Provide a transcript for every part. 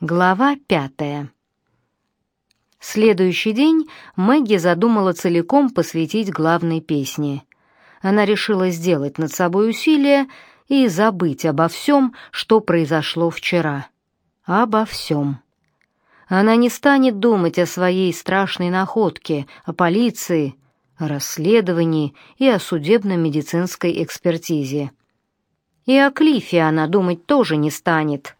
Глава пятая. Следующий день Мэгги задумала целиком посвятить главной песне. Она решила сделать над собой усилие и забыть обо всем, что произошло вчера. Обо всем. Она не станет думать о своей страшной находке, о полиции, о расследовании и о судебно-медицинской экспертизе. И о Клифе она думать тоже не станет —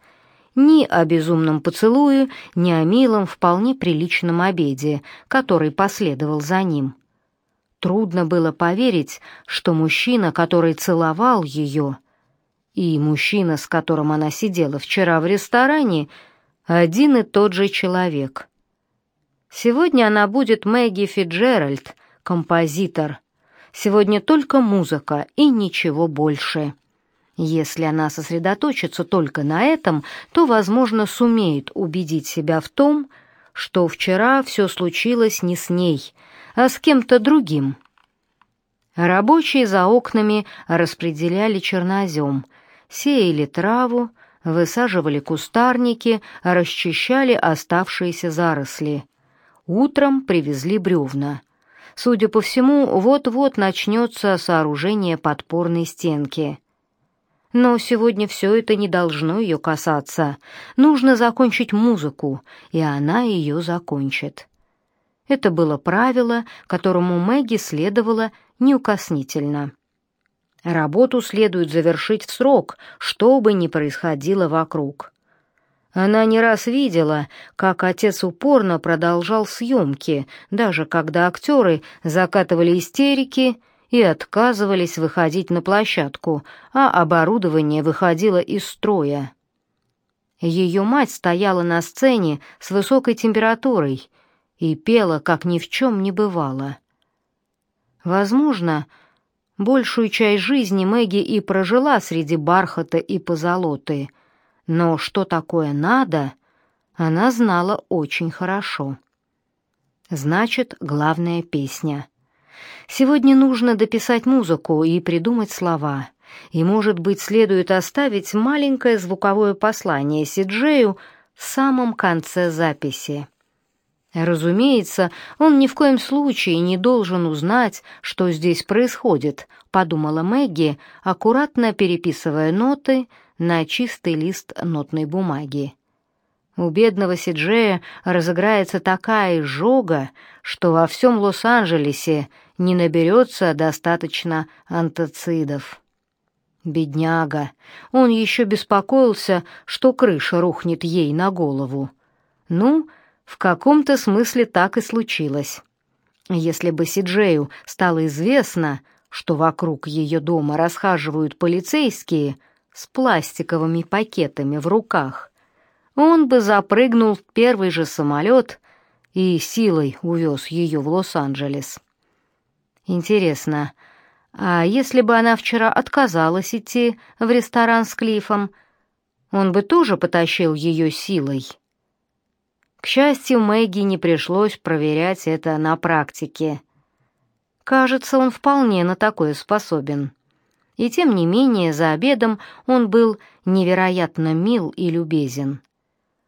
ни о безумном поцелуе, ни о милом, вполне приличном обеде, который последовал за ним. Трудно было поверить, что мужчина, который целовал ее, и мужчина, с которым она сидела вчера в ресторане, один и тот же человек. Сегодня она будет Мэгги Фиджеральд, композитор. Сегодня только музыка и ничего больше. Если она сосредоточится только на этом, то, возможно, сумеет убедить себя в том, что вчера все случилось не с ней, а с кем-то другим. Рабочие за окнами распределяли чернозем, сеяли траву, высаживали кустарники, расчищали оставшиеся заросли. Утром привезли бревна. Судя по всему, вот-вот начнется сооружение подпорной стенки — но сегодня все это не должно ее касаться. Нужно закончить музыку, и она ее закончит. Это было правило, которому Мэгги следовало неукоснительно. Работу следует завершить в срок, что бы ни происходило вокруг. Она не раз видела, как отец упорно продолжал съемки, даже когда актеры закатывали истерики и отказывались выходить на площадку, а оборудование выходило из строя. Ее мать стояла на сцене с высокой температурой и пела, как ни в чем не бывало. Возможно, большую часть жизни Мэгги и прожила среди бархата и позолоты, но что такое надо, она знала очень хорошо. Значит, главная песня. Сегодня нужно дописать музыку и придумать слова. И, может быть, следует оставить маленькое звуковое послание Сиджею в самом конце записи. Разумеется, он ни в коем случае не должен узнать, что здесь происходит, подумала Мэгги, аккуратно переписывая ноты на чистый лист нотной бумаги. У бедного Сиджея разыграется такая изжога, что во всем Лос-Анджелесе не наберется достаточно антацидов. Бедняга, он еще беспокоился, что крыша рухнет ей на голову. Ну, в каком-то смысле так и случилось. Если бы Сиджею стало известно, что вокруг ее дома расхаживают полицейские с пластиковыми пакетами в руках, он бы запрыгнул в первый же самолет и силой увез ее в Лос-Анджелес. Интересно, а если бы она вчера отказалась идти в ресторан с Клифом, он бы тоже потащил ее силой? К счастью, Мэгги не пришлось проверять это на практике. Кажется, он вполне на такое способен. И тем не менее, за обедом он был невероятно мил и любезен.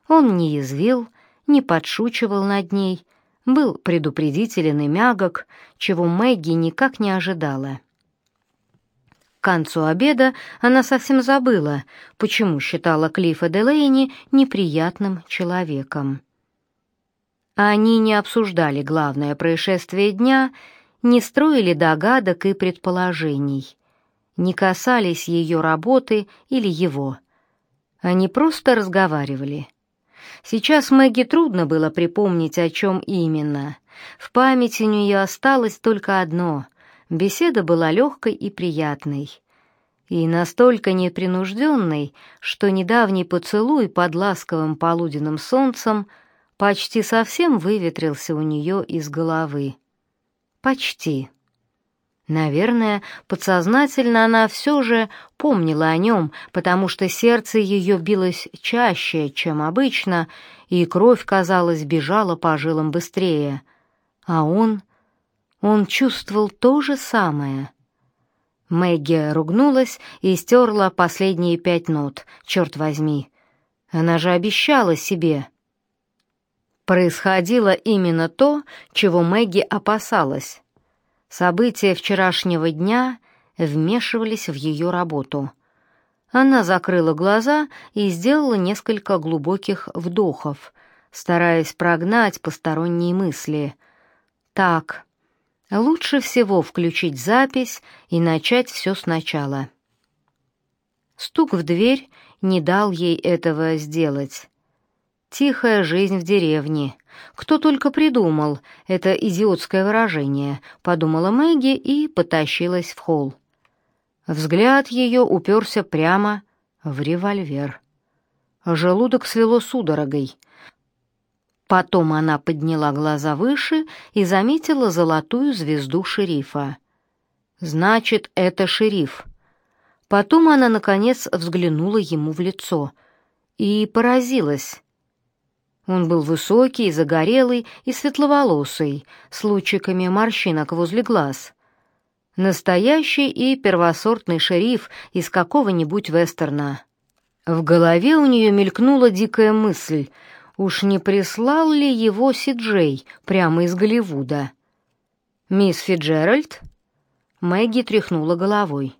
Он не язвил, не подшучивал над ней, был предупредителен и мягок, чего Мэгги никак не ожидала. К концу обеда она совсем забыла, почему считала Клиффа Делейни неприятным человеком. Они не обсуждали главное происшествие дня, не строили догадок и предположений, не касались ее работы или его. Они просто разговаривали. Сейчас Мэгги трудно было припомнить, о чем именно. В памяти у нее осталось только одно — беседа была легкой и приятной. И настолько непринужденной, что недавний поцелуй под ласковым полуденным солнцем почти совсем выветрился у нее из головы. Почти. Наверное, подсознательно она все же помнила о нем, потому что сердце ее билось чаще, чем обычно, и кровь, казалось, бежала по жилам быстрее. А он... он чувствовал то же самое. Мэгги ругнулась и стерла последние пять нот, черт возьми. Она же обещала себе. Происходило именно то, чего Мэгги опасалась. События вчерашнего дня вмешивались в ее работу. Она закрыла глаза и сделала несколько глубоких вдохов, стараясь прогнать посторонние мысли. Так, лучше всего включить запись и начать все сначала. Стук в дверь не дал ей этого сделать. Тихая жизнь в деревне. Кто только придумал это идиотское выражение, подумала Мэгги и потащилась в холл. Взгляд ее уперся прямо в револьвер. Желудок свело судорогой. Потом она подняла глаза выше и заметила золотую звезду шерифа. Значит, это шериф. Потом она наконец взглянула ему в лицо и поразилась. Он был высокий, загорелый и светловолосый, с лучиками морщинок возле глаз. Настоящий и первосортный шериф из какого-нибудь вестерна. В голове у нее мелькнула дикая мысль, уж не прислал ли его Си-Джей прямо из Голливуда. «Мисс Фиджеральд?» Мэгги тряхнула головой.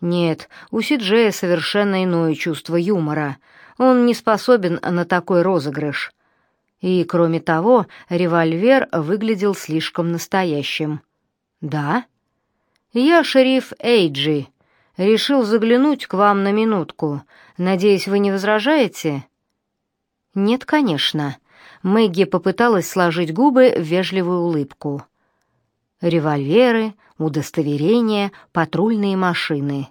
«Нет, у Си-Джея совершенно иное чувство юмора. Он не способен на такой розыгрыш». И, кроме того, револьвер выглядел слишком настоящим. «Да?» «Я шериф Эйджи. Решил заглянуть к вам на минутку. Надеюсь, вы не возражаете?» «Нет, конечно». Мэгги попыталась сложить губы в вежливую улыбку. Револьверы, удостоверения, патрульные машины.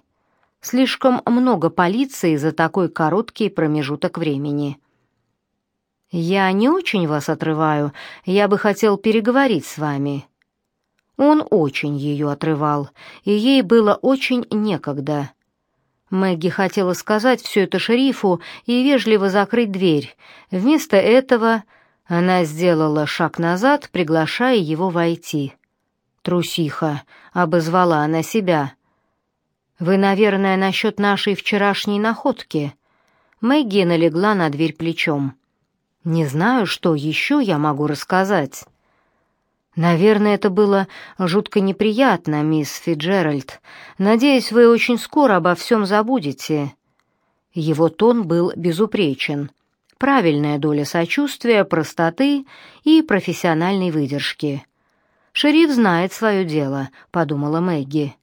Слишком много полиции за такой короткий промежуток времени. «Я не очень вас отрываю, я бы хотел переговорить с вами». Он очень ее отрывал, и ей было очень некогда. Мэгги хотела сказать все это шерифу и вежливо закрыть дверь. Вместо этого она сделала шаг назад, приглашая его войти. «Трусиха», — обозвала она себя. «Вы, наверное, насчет нашей вчерашней находки». Мэгги налегла на дверь плечом. Не знаю, что еще я могу рассказать. Наверное, это было жутко неприятно, мисс Фиджеральд. Надеюсь, вы очень скоро обо всем забудете. Его тон был безупречен. Правильная доля сочувствия, простоты и профессиональной выдержки. Шериф знает свое дело, подумала Мэгги.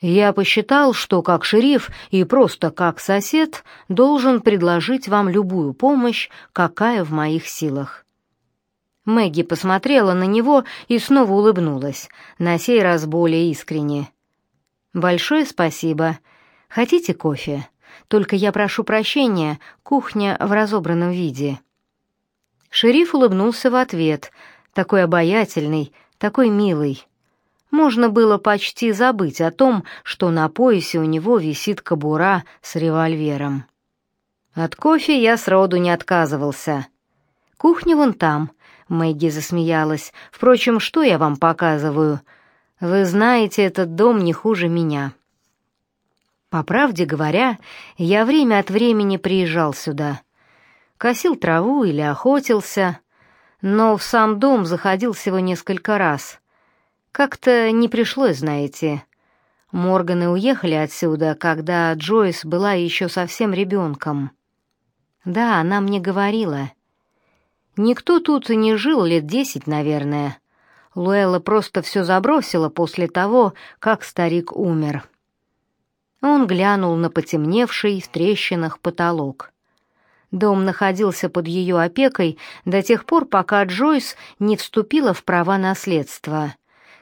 Я посчитал, что как шериф и просто как сосед должен предложить вам любую помощь, какая в моих силах. Мэгги посмотрела на него и снова улыбнулась, на сей раз более искренне. Большое спасибо. Хотите кофе? Только я прошу прощения, кухня в разобранном виде. Шериф улыбнулся в ответ, такой обаятельный, такой милый. Можно было почти забыть о том, что на поясе у него висит кобура с револьвером. От кофе я сроду не отказывался. Кухня вон там, Мэгги засмеялась. Впрочем, что я вам показываю? Вы знаете этот дом не хуже меня. По правде говоря, я время от времени приезжал сюда. Косил траву или охотился, но в сам дом заходил всего несколько раз — как-то не пришлось, знаете. Морганы уехали отсюда, когда Джойс была еще совсем ребенком. Да, она мне говорила. Никто тут и не жил лет десять, наверное. Луэлла просто все забросила после того, как старик умер. Он глянул на потемневший в трещинах потолок. Дом находился под ее опекой до тех пор, пока Джойс не вступила в права наследства —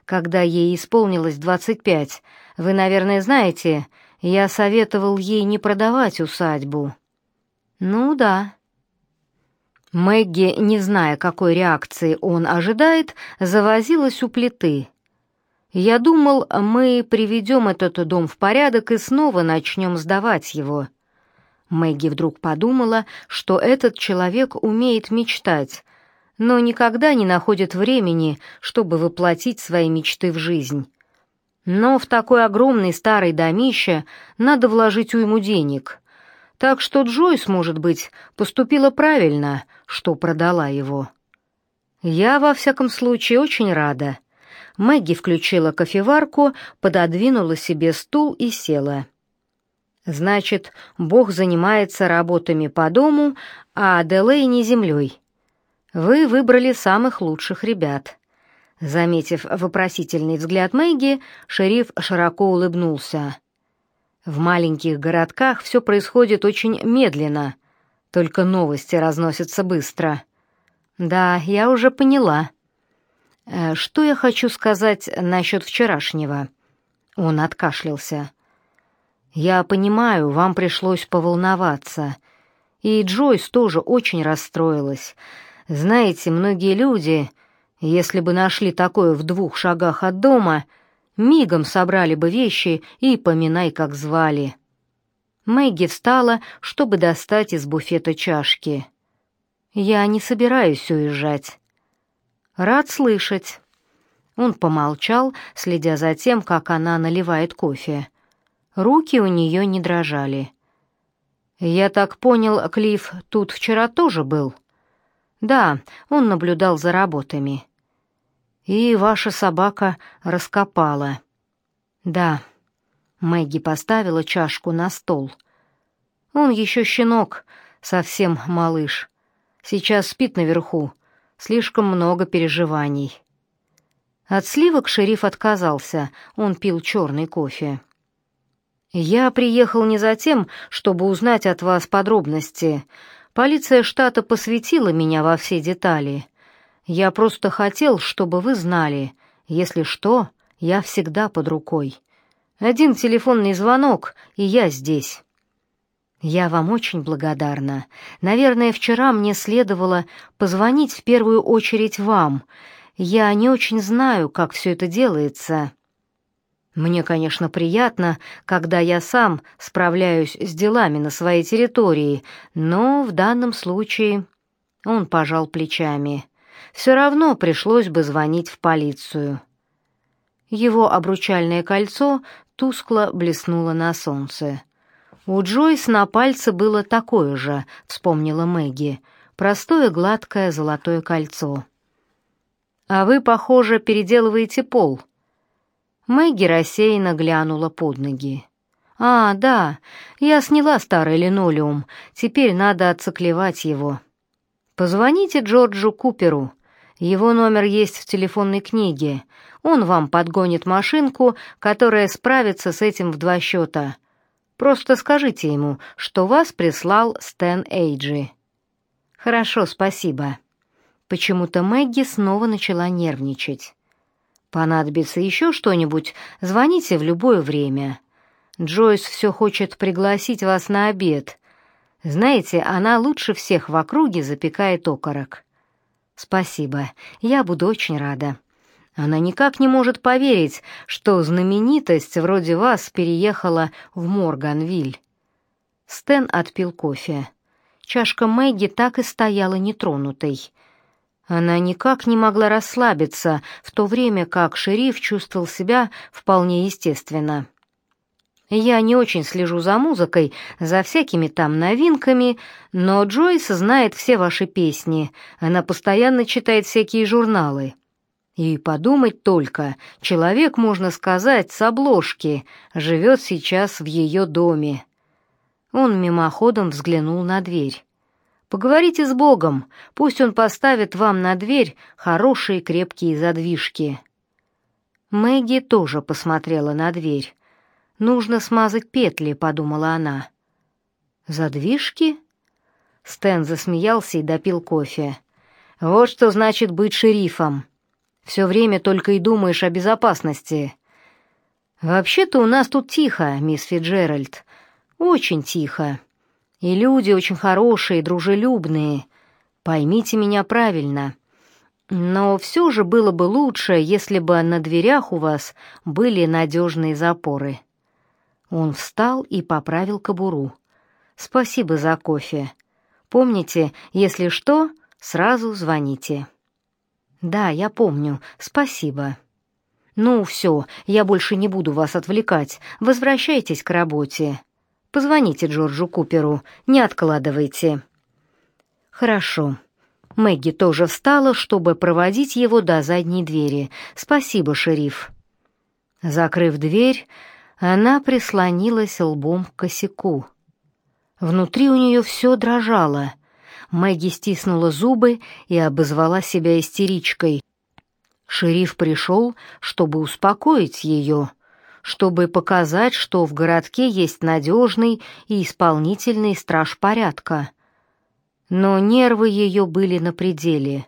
когда ей исполнилось двадцать пять. Вы, наверное, знаете, я советовал ей не продавать усадьбу. Ну да. Мэгги, не зная, какой реакции он ожидает, завозилась у плиты. Я думал, мы приведем этот дом в порядок и снова начнем сдавать его. Мэгги вдруг подумала, что этот человек умеет мечтать, но никогда не находит времени, чтобы воплотить свои мечты в жизнь. Но в такой огромный старый домище надо вложить уйму денег. Так что Джойс, может быть, поступила правильно, что продала его. Я, во всяком случае, очень рада. Мэгги включила кофеварку, пододвинула себе стул и села. Значит, Бог занимается работами по дому, а Аделейни землей. Вы выбрали самых лучших ребят. Заметив вопросительный взгляд Мэгги, шериф широко улыбнулся. В маленьких городках все происходит очень медленно, только новости разносятся быстро. Да, я уже поняла. Э, что я хочу сказать насчет вчерашнего? Он откашлялся. Я понимаю, вам пришлось поволноваться. И Джойс тоже очень расстроилась. Знаете, многие люди если бы нашли такое в двух шагах от дома, мигом собрали бы вещи и поминай, как звали. Мэгги встала, чтобы достать из буфета чашки. «Я не собираюсь уезжать». «Рад слышать». Он помолчал, следя за тем, как она наливает кофе. Руки у нее не дрожали. «Я так понял, Клифф тут вчера тоже был?» Да, он наблюдал за работами. И ваша собака раскопала. Да. Мэгги поставила чашку на стол. Он еще щенок, совсем малыш. Сейчас спит наверху. Слишком много переживаний. От сливок шериф отказался, он пил черный кофе. «Я приехал не за тем, чтобы узнать от вас подробности. Полиция штата посвятила меня во все детали. Я просто хотел, чтобы вы знали, если что, я всегда под рукой. Один телефонный звонок, и я здесь. Я вам очень благодарна. Наверное, вчера мне следовало позвонить в первую очередь вам. Я не очень знаю, как все это делается. Мне, конечно, приятно, когда я сам справляюсь с делами на своей территории, но в данном случае он пожал плечами. Все равно пришлось бы звонить в полицию. Его обручальное кольцо тускло блеснуло на солнце. У Джойс на пальце было такое же, вспомнила Мэгги, простое гладкое золотое кольцо. А вы, похоже, переделываете пол. Мэгги рассеянно глянула под ноги. «А, да, я сняла старый линолеум, теперь надо отциклевать его. Позвоните Джорджу Куперу, его номер есть в телефонной книге. Он вам подгонит машинку, которая справится с этим в два счета. Просто скажите ему, что вас прислал Стэн Эйджи». «Хорошо, спасибо». Почему-то Мэгги снова начала нервничать. Понадобится еще что-нибудь, звоните в любое время. Джойс все хочет пригласить вас на обед. Знаете, она лучше всех в округе запекает окорок. Спасибо, я буду очень рада. Она никак не может поверить, что знаменитость вроде вас переехала в Морганвиль. Стэн отпил кофе. Чашка Мэгги так и стояла нетронутой. Она никак не могла расслабиться, в то время как шериф чувствовал себя вполне естественно. Я не очень слежу за музыкой, за всякими там новинками, но Джойс знает все ваши песни. Она постоянно читает всякие журналы. И подумать только, человек, можно сказать, с обложки, живет сейчас в ее доме. Он мимоходом взглянул на дверь. Поговорите с Богом, пусть он поставит вам на дверь хорошие крепкие задвижки. Мэгги тоже посмотрела на дверь. Нужно смазать петли, подумала она. Задвижки? Стэн засмеялся и допил кофе. Вот что значит быть шерифом. Все время только и думаешь о безопасности. Вообще-то у нас тут тихо, мисс Фиджеральд. Очень тихо. И люди очень хорошие, дружелюбные. Поймите меня правильно. Но все же было бы лучше, если бы на дверях у вас были надежные запоры. Он встал и поправил кобуру. Спасибо за кофе. Помните, если что, сразу звоните. Да, я помню. Спасибо. Ну все, я больше не буду вас отвлекать. Возвращайтесь к работе. Позвоните Джорджу Куперу, не откладывайте». «Хорошо». Мэгги тоже встала, чтобы проводить его до задней двери. «Спасибо, шериф». Закрыв дверь, она прислонилась лбом к косяку. Внутри у нее все дрожало. Мэгги стиснула зубы и обозвала себя истеричкой. Шериф пришел, чтобы успокоить ее, чтобы показать, что в городке есть надежный и исполнительный страж порядка. Но нервы ее были на пределе.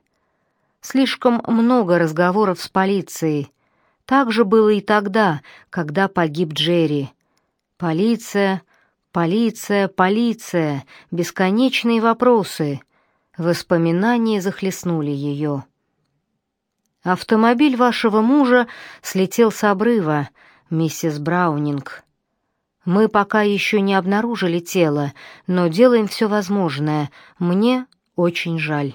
Слишком много разговоров с полицией. Так же было и тогда, когда погиб Джерри. Полиция, полиция, полиция, бесконечные вопросы. Воспоминания захлестнули ее. Автомобиль вашего мужа слетел с обрыва, миссис Браунинг. Мы пока еще не обнаружили тело, но делаем все возможное. Мне очень жаль.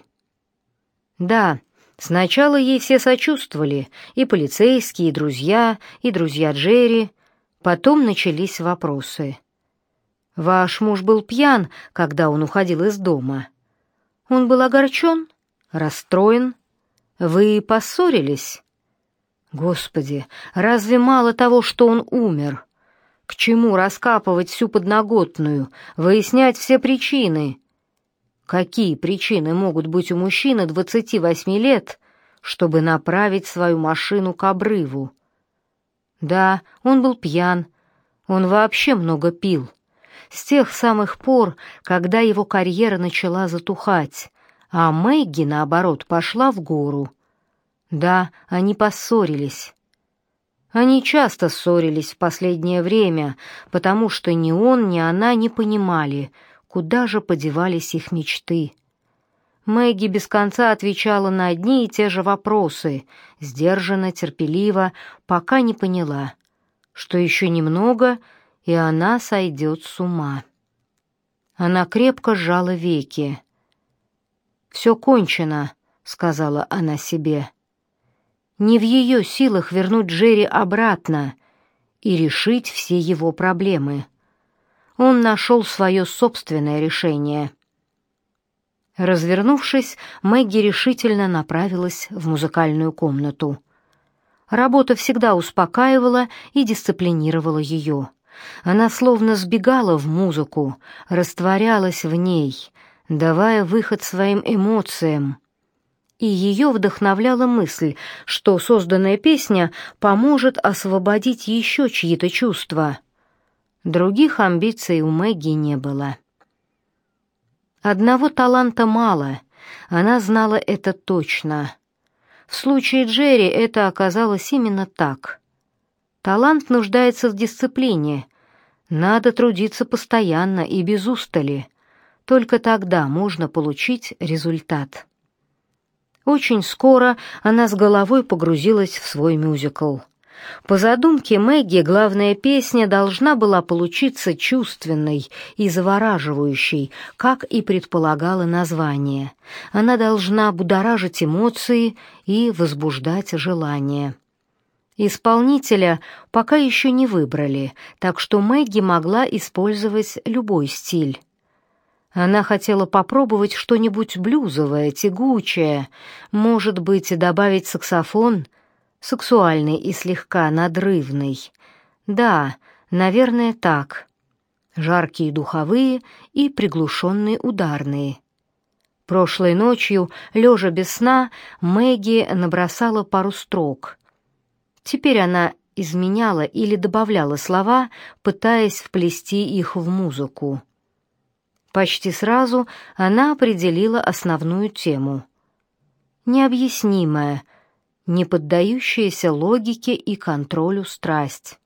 Да, сначала ей все сочувствовали, и полицейские, и друзья, и друзья Джерри. Потом начались вопросы. Ваш муж был пьян, когда он уходил из дома. Он был огорчен, расстроен, вы поссорились? Господи, разве мало того, что он умер? К чему раскапывать всю подноготную, выяснять все причины? Какие причины могут быть у мужчины 28 лет, чтобы направить свою машину к обрыву? Да, он был пьян. Он вообще много пил. С тех самых пор, когда его карьера начала затухать а Мэгги, наоборот, пошла в гору. Да, они поссорились. Они часто ссорились в последнее время, потому что ни он, ни она не понимали, куда же подевались их мечты. Мэгги без конца отвечала на одни и те же вопросы, сдержанно, терпеливо, пока не поняла, что еще немного, и она сойдет с ума. Она крепко сжала веки. «Все кончено», — сказала она себе. «Не в ее силах вернуть Джерри обратно и решить все его проблемы. Он нашел свое собственное решение». Развернувшись, Мэгги решительно направилась в музыкальную комнату. Работа всегда успокаивала и дисциплинировала ее. Она словно сбегала в музыку, растворялась в ней, давая выход своим эмоциям. И ее вдохновляла мысль, что созданная песня поможет освободить еще чьи-то чувства. Других амбиций у Мэгги не было. Одного таланта мало, она знала это точно. В случае Джерри это оказалось именно так. Талант нуждается в дисциплине. Надо трудиться постоянно и без устали. Только тогда можно получить результат. Очень скоро она с головой погрузилась в свой мюзикл. По задумке Мэгги главная песня должна была получиться чувственной и завораживающей, как и предполагало название. Она должна будоражить эмоции и возбуждать желание. Исполнителя пока еще не выбрали, так что Мэгги могла использовать любой стиль. Она хотела попробовать что-нибудь блюзовое, тягучее, может быть, добавить саксофон, сексуальный и слегка надрывный. Да, наверное, так. Жаркие духовые и приглушенные ударные. Прошлой ночью, лежа без сна, Мэгги набросала пару строк. Теперь она изменяла или добавляла слова, пытаясь вплести их в музыку. Почти сразу она определила основную тему. Необъяснимая, не поддающаяся логике и контролю страсть.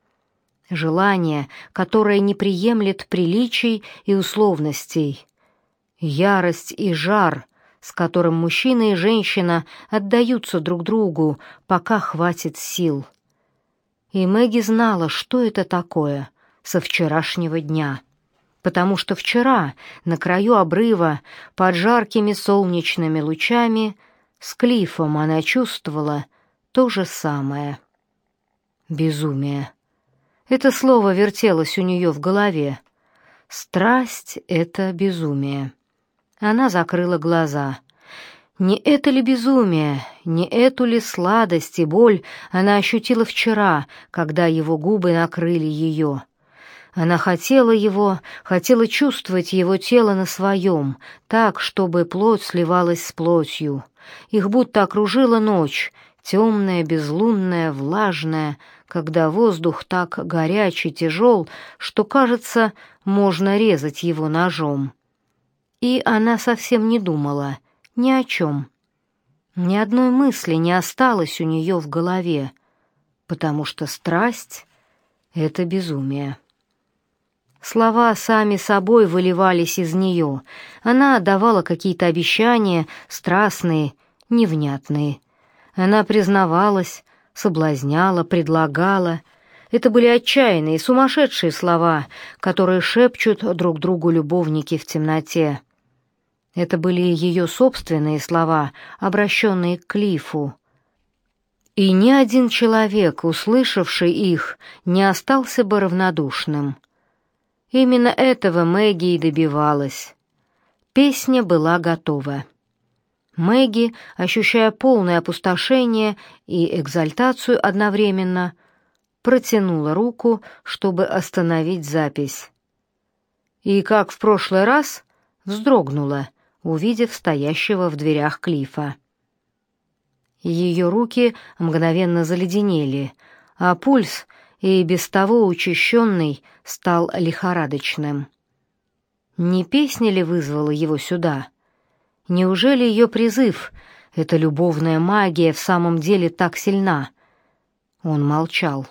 Желание, которое не приемлет приличий и условностей. Ярость и жар, с которым мужчина и женщина отдаются друг другу, пока хватит сил. И Мэгги знала, что это такое со вчерашнего дня потому что вчера на краю обрыва под жаркими солнечными лучами с Клифом она чувствовала то же самое. Безумие. Это слово вертелось у нее в голове. Страсть — это безумие. Она закрыла глаза. Не это ли безумие, не эту ли сладость и боль она ощутила вчера, когда его губы накрыли ее? Она хотела его, хотела чувствовать его тело на своем, так, чтобы плоть сливалась с плотью. Их будто окружила ночь, темная, безлунная, влажная, когда воздух так горячий, тяжел, что, кажется, можно резать его ножом. И она совсем не думала ни о чем. Ни одной мысли не осталось у нее в голове, потому что страсть — это безумие. Слова сами собой выливались из нее. Она давала какие-то обещания, страстные, невнятные. Она признавалась, соблазняла, предлагала. Это были отчаянные, сумасшедшие слова, которые шепчут друг другу любовники в темноте. Это были ее собственные слова, обращенные к Клифу. И ни один человек, услышавший их, не остался бы равнодушным. Именно этого Мэгги и добивалась. Песня была готова. Мэгги, ощущая полное опустошение и экзальтацию одновременно, протянула руку, чтобы остановить запись. И, как в прошлый раз, вздрогнула, увидев стоящего в дверях Клифа. Ее руки мгновенно заледенели, а пульс, и без того учащенный, стал лихорадочным. Не песня ли вызвала его сюда? Неужели ее призыв, эта любовная магия в самом деле так сильна? Он молчал.